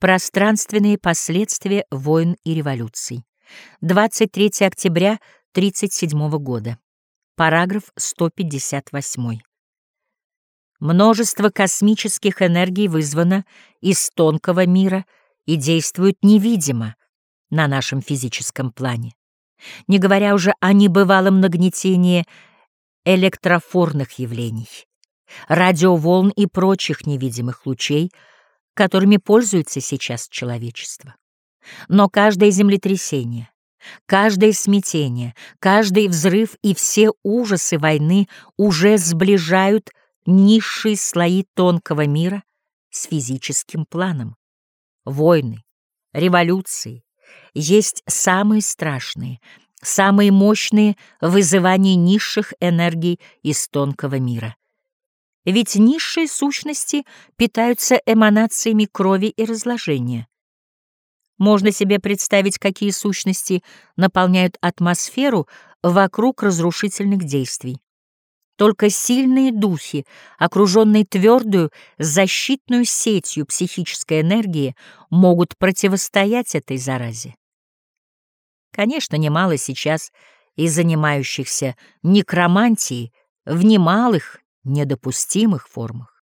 Пространственные последствия войн и революций. 23 октября 37 года. Параграф 158. Множество космических энергий вызвано из тонкого мира и действует невидимо на нашем физическом плане, не говоря уже о небывалом нагнетении электрофорных явлений, радиоволн и прочих невидимых лучей — которыми пользуется сейчас человечество. Но каждое землетрясение, каждое смятение, каждый взрыв и все ужасы войны уже сближают низшие слои тонкого мира с физическим планом. Войны, революции есть самые страшные, самые мощные вызывания низших энергий из тонкого мира. Ведь низшие сущности питаются эманациями крови и разложения. Можно себе представить, какие сущности наполняют атмосферу вокруг разрушительных действий. Только сильные духи, окруженные твердую защитную сетью психической энергии, могут противостоять этой заразе. Конечно, немало сейчас и занимающихся некромантией в немалых недопустимых формах.